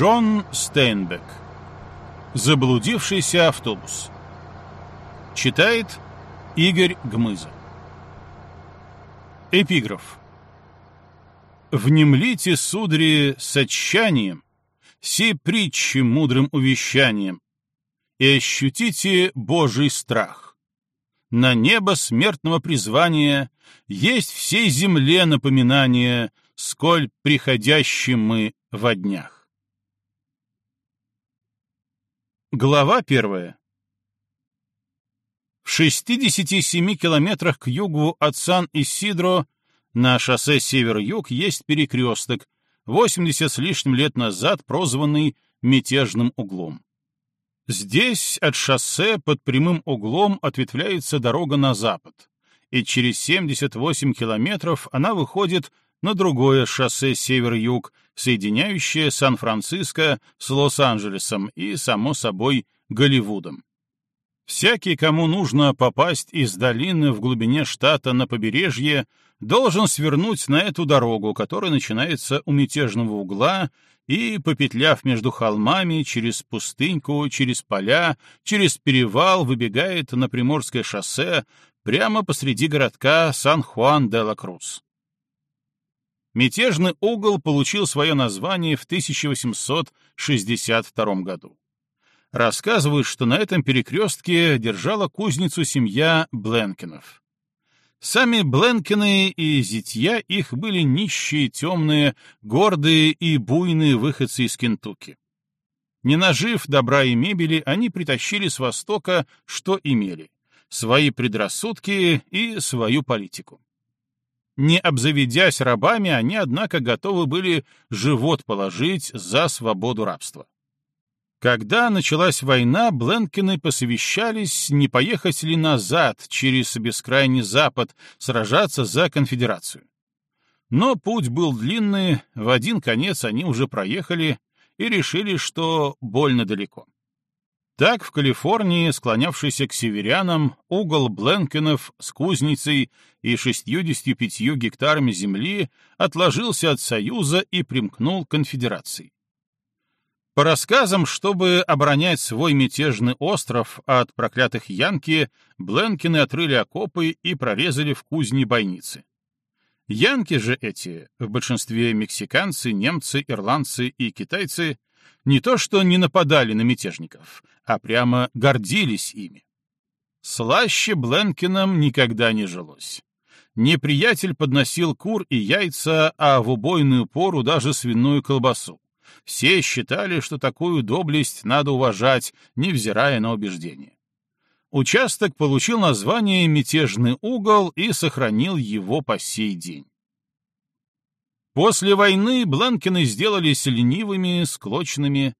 Джон Стейнбек. Заблудившийся автобус. Читает Игорь Гмыза. Эпиграф. «Внемлите, судари, с отчаянием, все притчи мудрым увещанием, и ощутите Божий страх. На небо смертного призвания есть всей земле напоминание, сколь приходящим мы во днях. Глава первая. В 67 километрах к югу от Сан-Исидро на шоссе север-юг есть перекресток, 80 с лишним лет назад прозванный мятежным углом. Здесь от шоссе под прямым углом ответвляется дорога на запад, и через 78 километров она выходит на другое шоссе север-юг, соединяющее Сан-Франциско с Лос-Анджелесом и, само собой, Голливудом. Всякий, кому нужно попасть из долины в глубине штата на побережье, должен свернуть на эту дорогу, которая начинается у мятежного угла и, попетляв между холмами, через пустыньку, через поля, через перевал, выбегает на Приморское шоссе прямо посреди городка Сан-Хуан-де-ла-Крус. Мятежный угол получил свое название в 1862 году. Рассказывают, что на этом перекрестке держала кузницу семья Бленкинов. Сами Бленкины и зятья их были нищие, темные, гордые и буйные выходцы из Кентукки. Не нажив добра и мебели, они притащили с Востока, что имели — свои предрассудки и свою политику. Не обзаведясь рабами, они, однако, готовы были живот положить за свободу рабства. Когда началась война, Бленкины посовещались, не поехать ли назад через бескрайний запад сражаться за конфедерацию. Но путь был длинный, в один конец они уже проехали и решили, что больно далеко. Так в Калифорнии, склонявшийся к северянам, угол Бленкенов с кузницей и 65 гектарами земли отложился от Союза и примкнул к конфедерации. По рассказам, чтобы оборонять свой мятежный остров от проклятых Янки, Бленкины отрыли окопы и прорезали в кузне бойницы. Янки же эти, в большинстве мексиканцы, немцы, ирландцы и китайцы, не то что не нападали на мятежников, а прямо гордились ими. Слаще Бленкинам никогда не жилось. Неприятель подносил кур и яйца, а в убойную пору даже свиную колбасу. Все считали, что такую доблесть надо уважать, невзирая на убеждения. Участок получил название «Мятежный угол» и сохранил его по сей день. После войны Бланкины сделались ленивыми, склочными.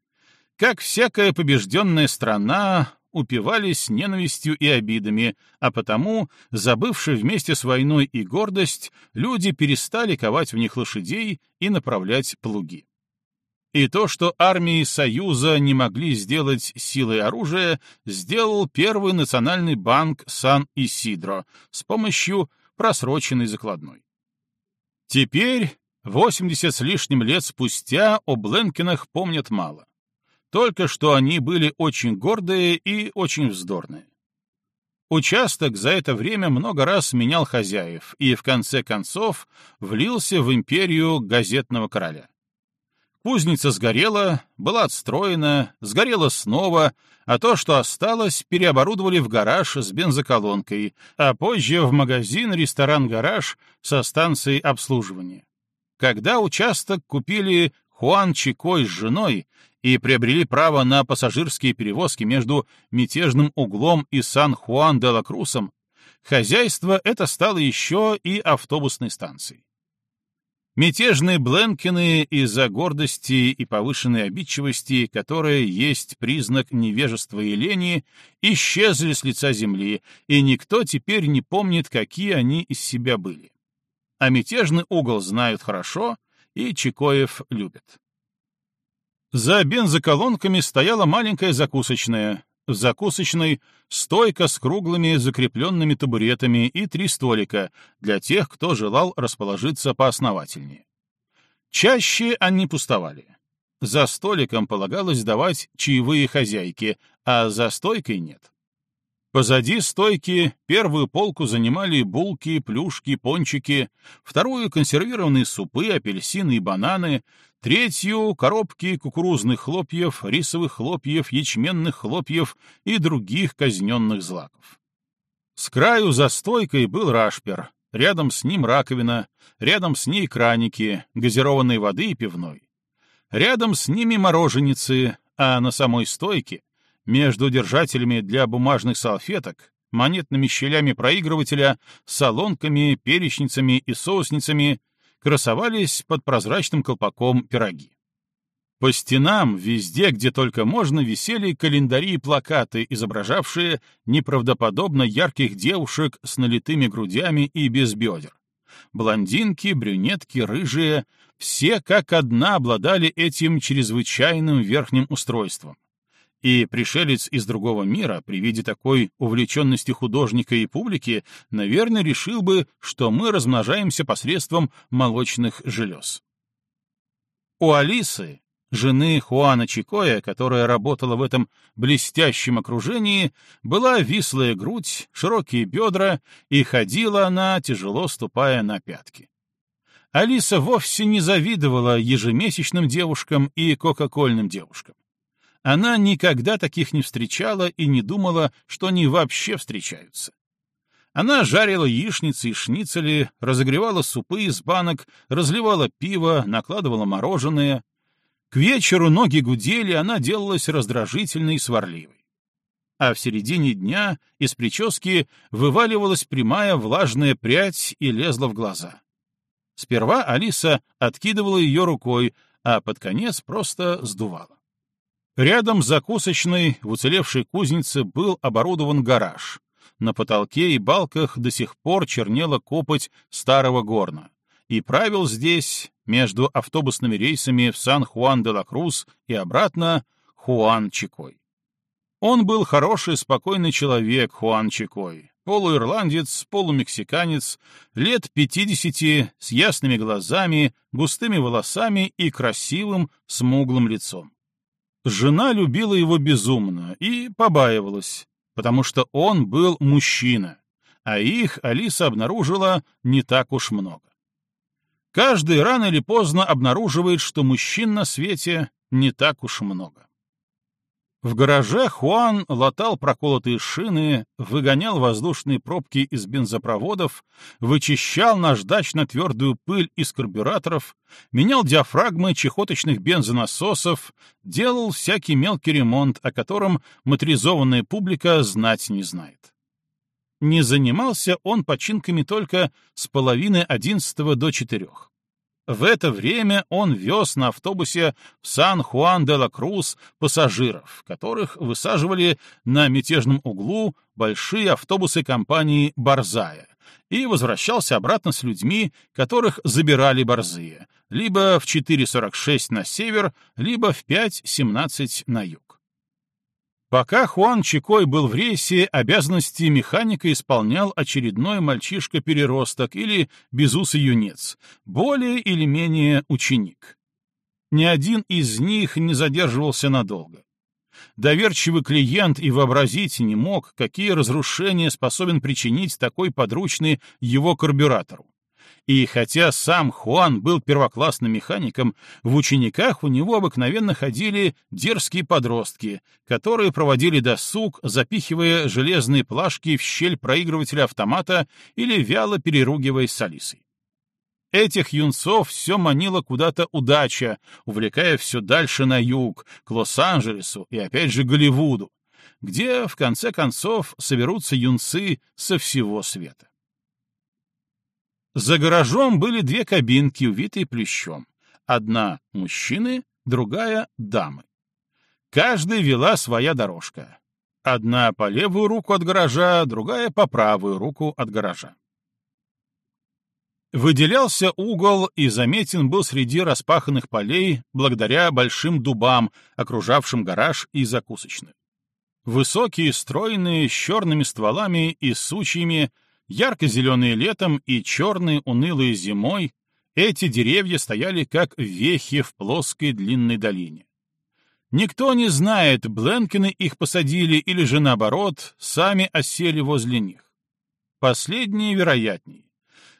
Как всякая побежденная страна, упивались ненавистью и обидами, а потому, забывши вместе с войной и гордость, люди перестали ковать в них лошадей и направлять плуги. И то, что армии Союза не могли сделать силой оружия, сделал Первый национальный банк Сан-Исидро с помощью просроченной закладной. Теперь 80 с лишним лет спустя о Бленкинах помнят мало. Только что они были очень гордые и очень вздорные. Участок за это время много раз менял хозяев и, в конце концов, влился в империю газетного короля. Кузница сгорела, была отстроена, сгорела снова, а то, что осталось, переоборудовали в гараж с бензоколонкой, а позже в магазин-ресторан-гараж со станцией обслуживания. Когда участок купили Хуан Чикой с женой и приобрели право на пассажирские перевозки между мятежным углом и Сан-Хуан-де-Ла-Крусом, хозяйство это стало еще и автобусной станцией. Мятежные Бленкины из-за гордости и повышенной обидчивости, которая есть признак невежества и лени, исчезли с лица земли, и никто теперь не помнит, какие они из себя были а мятежный угол знают хорошо и Чикоев любит. За бензоколонками стояла маленькая закусочная. В закусочной стойка с круглыми закрепленными табуретами и три столика для тех, кто желал расположиться поосновательнее. Чаще они пустовали. за столиком полагалось давать чаевые хозяйки, а за стойкой нет. Позади стойки первую полку занимали булки, плюшки, пончики, вторую — консервированные супы, апельсины и бананы, третью — коробки кукурузных хлопьев, рисовых хлопьев, ячменных хлопьев и других казненных злаков. С краю за стойкой был рашпер, рядом с ним раковина, рядом с ней краники, газированной воды и пивной. Рядом с ними мороженицы, а на самой стойке между держателями для бумажных салфеток, монетными щелями проигрывателя, солонками, перечницами и соусницами красовались под прозрачным колпаком пироги. По стенам, везде, где только можно, висели календари и плакаты, изображавшие неправдоподобно ярких девушек с налитыми грудями и без бедер. Блондинки, брюнетки, рыжие — все как одна обладали этим чрезвычайным верхним устройством. И пришелец из другого мира при виде такой увлеченности художника и публики, наверное, решил бы, что мы размножаемся посредством молочных желез. У Алисы, жены Хуана Чикоя, которая работала в этом блестящем окружении, была вислая грудь, широкие бедра, и ходила она, тяжело ступая на пятки. Алиса вовсе не завидовала ежемесячным девушкам и кока-кольным девушкам. Она никогда таких не встречала и не думала, что они вообще встречаются. Она жарила яичницы и шницели, разогревала супы из банок, разливала пиво, накладывала мороженое. К вечеру ноги гудели, она делалась раздражительной и сварливой. А в середине дня из прически вываливалась прямая влажная прядь и лезла в глаза. Сперва Алиса откидывала ее рукой, а под конец просто сдувала. Рядом с закусочной в уцелевшей кузнице был оборудован гараж. На потолке и балках до сих пор чернела копоть старого горна. И правил здесь, между автобусными рейсами в Сан-Хуан-де-Ла-Крус и обратно, Хуан Чикой. Он был хороший, спокойный человек, Хуан Чикой, полуирландец, полумексиканец, лет пятидесяти, с ясными глазами, густыми волосами и красивым, смуглым лицом. Жена любила его безумно и побаивалась, потому что он был мужчина, а их Алиса обнаружила не так уж много. Каждый рано или поздно обнаруживает, что мужчин на свете не так уж много. В гараже Хуан латал проколотые шины, выгонял воздушные пробки из бензопроводов, вычищал наждачно-твердую пыль из карбюраторов, менял диафрагмы чехоточных бензонасосов, делал всякий мелкий ремонт, о котором моторизованная публика знать не знает. Не занимался он починками только с половины одиннадцатого до четырех. В это время он вез на автобусе в Сан-Хуан-де-Ла-Крус пассажиров, которых высаживали на мятежном углу большие автобусы компании «Борзая», и возвращался обратно с людьми, которых забирали борзые, либо в 4.46 на север, либо в 5.17 на юг. Пока Хуан Чикой был в рейсе, обязанности механика исполнял очередной мальчишка-переросток или безусый юнец, более или менее ученик. Ни один из них не задерживался надолго. Доверчивый клиент и вообразить не мог, какие разрушения способен причинить такой подручный его карбюратору. И хотя сам Хуан был первоклассным механиком, в учениках у него обыкновенно ходили дерзкие подростки, которые проводили досуг, запихивая железные плашки в щель проигрывателя автомата или вяло переругиваясь с Алисой. Этих юнцов все манила куда-то удача, увлекая все дальше на юг, к Лос-Анджелесу и опять же Голливуду, где, в конце концов, соберутся юнцы со всего света. За гаражом были две кабинки, увитые плющом. Одна — мужчины, другая — дамы. Каждая вела своя дорожка. Одна по левую руку от гаража, другая по правую руку от гаража. Выделялся угол и заметен был среди распаханных полей благодаря большим дубам, окружавшим гараж и закусочную. Высокие, стройные, с черными стволами и сучьями, Ярко-зеленые летом и черные унылые зимой, Эти деревья стояли как вехи в плоской длинной долине. Никто не знает, Бленкины их посадили или же, наоборот, сами осели возле них. Последнее вероятнее.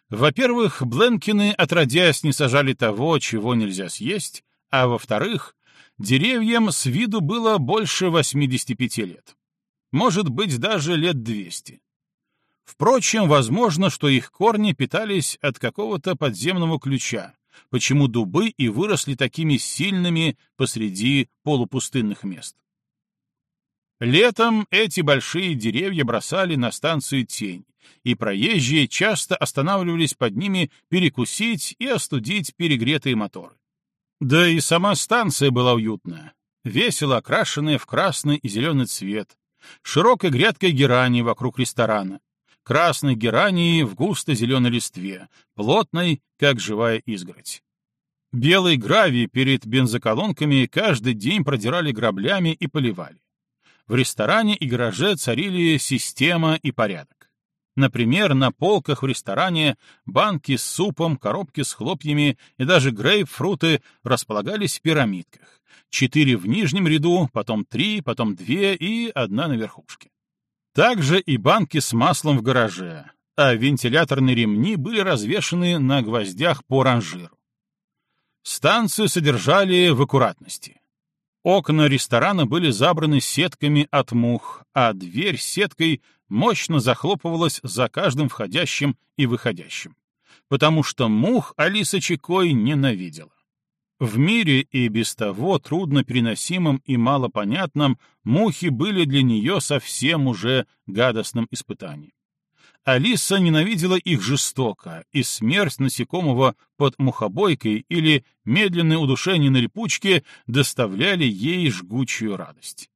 Во-первых, Бленкины, отродясь, не сажали того, чего нельзя съесть, а во-вторых, деревьям с виду было больше 85 лет. Может быть, даже лет 200. Впрочем, возможно, что их корни питались от какого-то подземного ключа, почему дубы и выросли такими сильными посреди полупустынных мест. Летом эти большие деревья бросали на станцию тень, и проезжие часто останавливались под ними перекусить и остудить перегретые моторы. Да и сама станция была уютная, весело окрашенная в красный и зеленый цвет, широкой грядкой герани вокруг ресторана, красной герании в густо-зеленой листве, плотной, как живая изгородь. Белый гравий перед бензоколонками каждый день продирали граблями и поливали. В ресторане и гараже царили система и порядок. Например, на полках в ресторане банки с супом, коробки с хлопьями и даже грейпфруты располагались в пирамидках. Четыре в нижнем ряду, потом три, потом две и одна на верхушке. Также и банки с маслом в гараже, а вентиляторные ремни были развешаны на гвоздях по ранжиру. Станцию содержали в аккуратности. Окна ресторана были забраны сетками от мух, а дверь сеткой мощно захлопывалась за каждым входящим и выходящим, потому что мух Алиса Чекой ненавидела. В мире и без того трудно переносимым и малопонятным мухи были для нее совсем уже гадостным испытанием. Алиса ненавидела их жестоко, и смерть насекомого под мухобойкой или медленное удушение на липучке доставляли ей жгучую радость.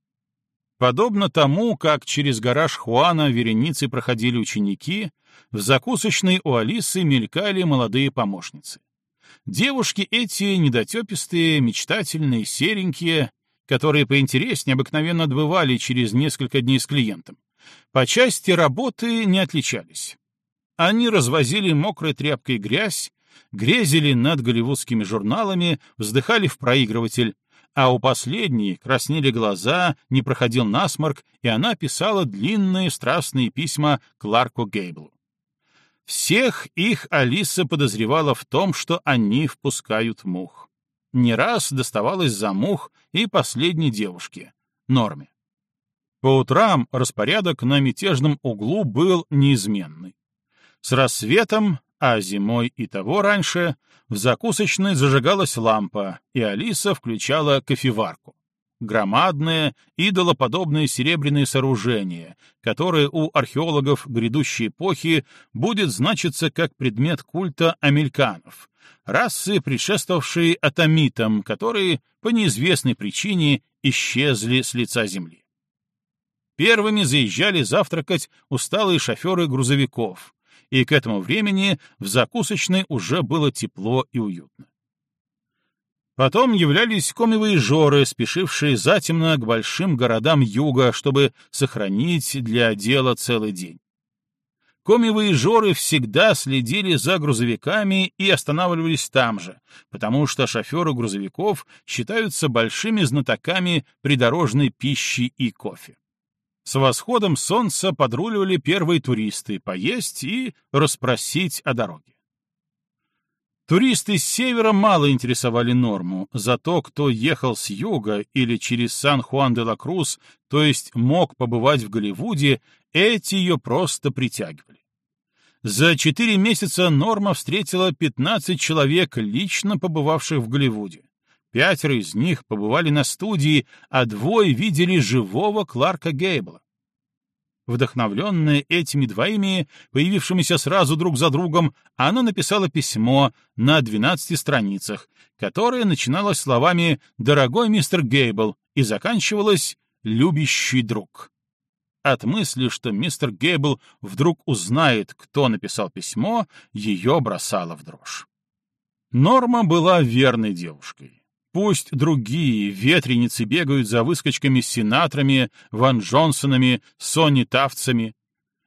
Подобно тому, как через гараж Хуана вереницы проходили ученики, в закусочной у Алисы мелькали молодые помощницы. Девушки эти недотепистые, мечтательные, серенькие, которые поинтереснее обыкновенно отбывали через несколько дней с клиентом, по части работы не отличались. Они развозили мокрой тряпкой грязь, грезили над голливудскими журналами, вздыхали в проигрыватель, а у последней краснели глаза, не проходил насморк, и она писала длинные страстные письма Кларку Гейблу. Всех их Алиса подозревала в том, что они впускают мух. Не раз доставалось за мух и последней девушке, Норме. По утрам распорядок на мятежном углу был неизменный. С рассветом, а зимой и того раньше, в закусочной зажигалась лампа, и Алиса включала кофеварку. Громадное, идолоподобное серебряное сооружение, которое у археологов грядущей эпохи будет значиться как предмет культа амельканов, расы, предшествовавшие атомитам, которые по неизвестной причине исчезли с лица Земли. Первыми заезжали завтракать усталые шоферы грузовиков, и к этому времени в закусочной уже было тепло и уютно. Потом являлись комивые жоры, спешившие затемно к большим городам юга, чтобы сохранить для дела целый день. Коммивояжеры всегда следили за грузовиками и останавливались там же, потому что шоферы грузовиков считаются большими знатоками придорожной пищи и кофе. С восходом солнца подруливали первые туристы поесть и расспросить о дороге. Туристы с севера мало интересовали Норму, зато кто ехал с юга или через Сан-Хуан-де-Ла-Крус, то есть мог побывать в Голливуде, эти ее просто притягивали. За четыре месяца Норма встретила 15 человек, лично побывавших в Голливуде. Пятеро из них побывали на студии, а двое видели живого Кларка Гейбла. Вдохновленная этими двоими, появившимися сразу друг за другом, она написала письмо на 12 страницах, которое начиналось словами «Дорогой мистер Гейбл» и заканчивалось «Любящий друг». От мысли, что мистер Гейбл вдруг узнает, кто написал письмо, ее бросало в дрожь. Норма была верной девушкой. Пусть другие ветреницы бегают за выскочками-сенаторами, Ван Джонсонами, Сонни Тафтсами.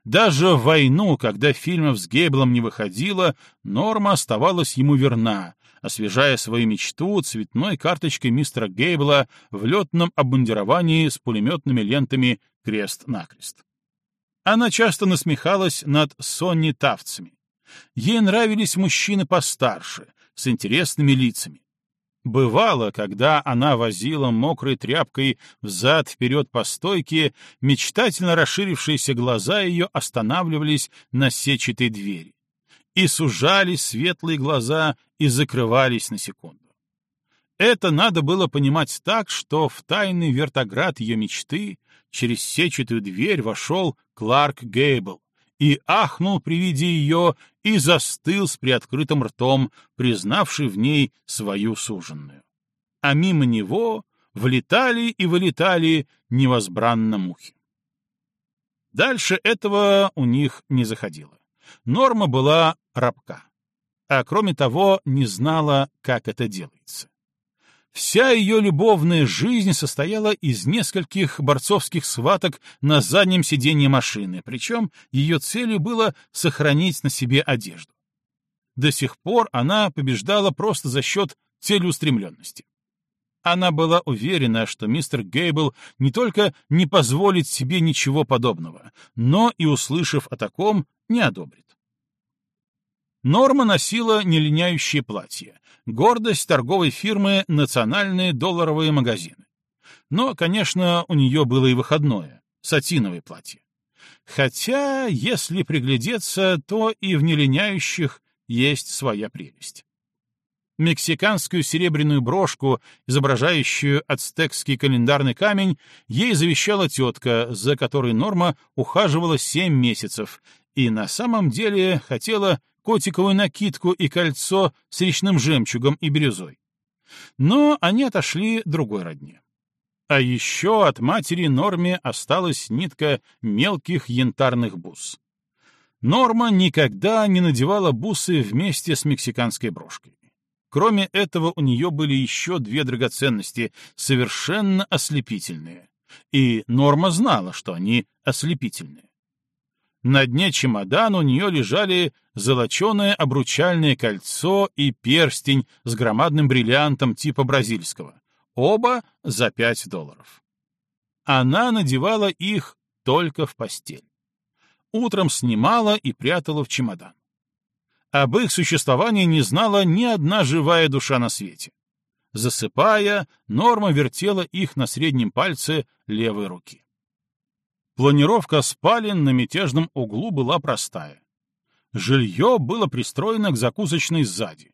Даже в войну, когда фильмов с Гейблом не выходило, Норма оставалась ему верна, освежая свою мечту цветной карточкой мистера Гейбла в летном обмундировании с пулеметными лентами крест-накрест. Она часто насмехалась над Сонни Тавцами. Ей нравились мужчины постарше, с интересными лицами. Бывало, когда она возила мокрой тряпкой взад-вперед по стойке, мечтательно расширившиеся глаза ее останавливались на сетчатой двери. И сужались светлые глаза и закрывались на секунду. Это надо было понимать так, что в тайный вертоград ее мечты через сетчатую дверь вошел Кларк Гейбл, и ахнул при виде ее и застыл с приоткрытым ртом, признавший в ней свою суженную. А мимо него влетали и вылетали невозбранно мухи. Дальше этого у них не заходило. Норма была рабка, а кроме того не знала, как это делается. Вся ее любовная жизнь состояла из нескольких борцовских схваток на заднем сиденье машины, причем ее целью было сохранить на себе одежду. До сих пор она побеждала просто за счет целеустремленности. Она была уверена, что мистер Гейбл не только не позволит себе ничего подобного, но и, услышав о таком, не одобрит. Норма носила нелиняющее платье, гордость торговой фирмы «Национальные долларовые магазины». Но, конечно, у нее было и выходное — сатиновое платье. Хотя, если приглядеться, то и в нелиняющих есть своя прелесть. Мексиканскую серебряную брошку, изображающую ацтекский календарный камень, ей завещала тетка, за которой Норма ухаживала семь месяцев, и на самом деле хотела котиковую накидку и кольцо с речным жемчугом и бирюзой. Но они отошли другой родне. А еще от матери Норме осталась нитка мелких янтарных бус. Норма никогда не надевала бусы вместе с мексиканской брошкой. Кроме этого, у нее были еще две драгоценности, совершенно ослепительные. И Норма знала, что они ослепительные. На дне чемодана у нее лежали золоченое обручальное кольцо и перстень с громадным бриллиантом типа бразильского. Оба за пять долларов. Она надевала их только в постель. Утром снимала и прятала в чемодан. Об их существовании не знала ни одна живая душа на свете. Засыпая, Норма вертела их на среднем пальце левой руки. Планировка спален на мятежном углу была простая. Жилье было пристроено к закусочной сзади.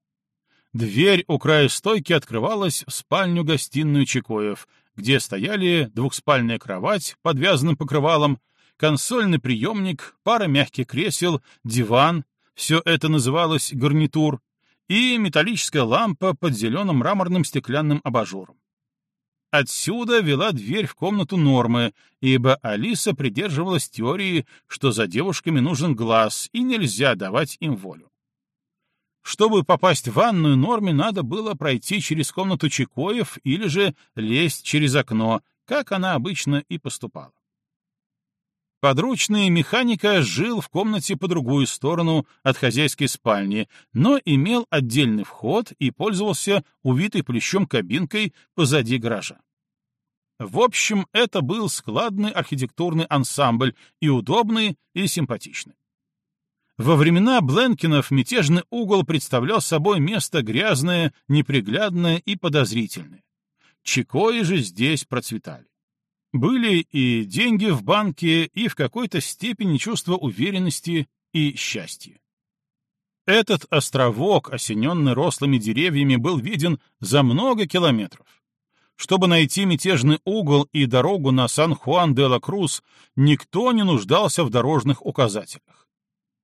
Дверь у края стойки открывалась в спальню-гостиную Чекоев, где стояли двухспальная кровать под вязаным покрывалом, консольный приемник, пара мягких кресел, диван, все это называлось гарнитур, и металлическая лампа под зеленым мраморным стеклянным абажуром. Отсюда вела дверь в комнату Нормы, ибо Алиса придерживалась теории, что за девушками нужен глаз, и нельзя давать им волю. Чтобы попасть в ванную Норме, надо было пройти через комнату Чекоев или же лезть через окно, как она обычно и поступала. Подручный механика жил в комнате по другую сторону от хозяйской спальни, но имел отдельный вход и пользовался увитой плещом кабинкой позади гаража. В общем, это был складный архитектурный ансамбль, и удобный, и симпатичный. Во времена Бленкинов мятежный угол представлял собой место грязное, неприглядное и подозрительное. Чекои же здесь процветали. Были и деньги в банке, и в какой-то степени чувство уверенности и счастья. Этот островок, осененный рослыми деревьями, был виден за много километров. Чтобы найти мятежный угол и дорогу на Сан-Хуан-де-ла-Крус, никто не нуждался в дорожных указателях.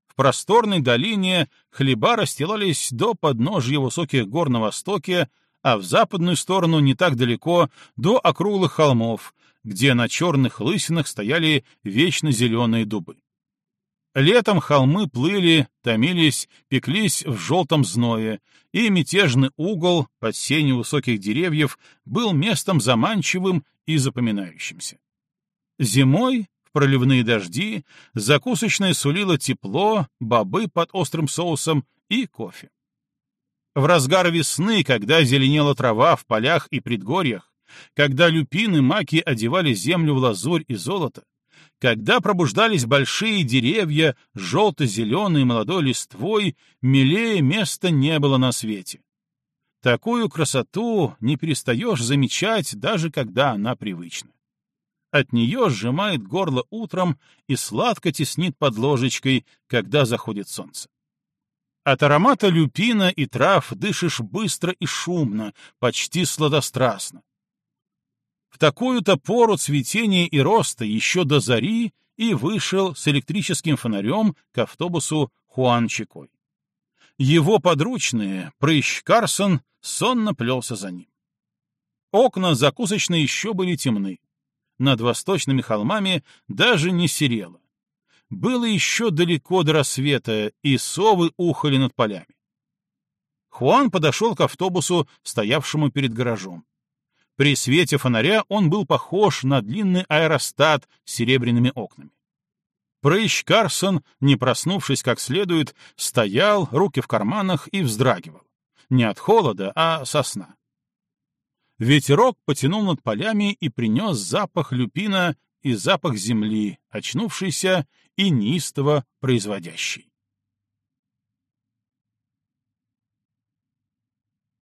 В просторной долине хлеба расстилались до подножья высоких гор на востоке, а в западную сторону не так далеко, до округлых холмов, где на черных лысинах стояли вечно зеленые дубы. Летом холмы плыли, томились, пеклись в желтом зное, и мятежный угол под сенью высоких деревьев был местом заманчивым и запоминающимся. Зимой в проливные дожди, закусочная сулила тепло, бобы под острым соусом и кофе. В разгар весны, когда зеленела трава в полях и предгорьях, когда люпины маки одевали землю в лазурь и золото, когда пробуждались большие деревья, желто-зеленой молодой листвой, милее места не было на свете. Такую красоту не перестаешь замечать, даже когда она привычна. От нее сжимает горло утром и сладко теснит под ложечкой, когда заходит солнце. От аромата люпина и трав дышишь быстро и шумно, почти сладострастно. В такую-то пору цветения и роста еще до зари и вышел с электрическим фонарем к автобусу Хуан Чикой. Его подручные, прыщ Карсон, сонно плелся за ним. Окна закусочной еще были темны. Над восточными холмами даже не серело. Было еще далеко до рассвета, и совы ухали над полями. Хуан подошел к автобусу, стоявшему перед гаражом. При свете фонаря он был похож на длинный аэростат с серебряными окнами. Прыщ Карсон, не проснувшись как следует, стоял, руки в карманах и вздрагивал. Не от холода, а со сна. Ветерок потянул над полями и принес запах люпина и запах земли, очнувшийся и неистово производящий.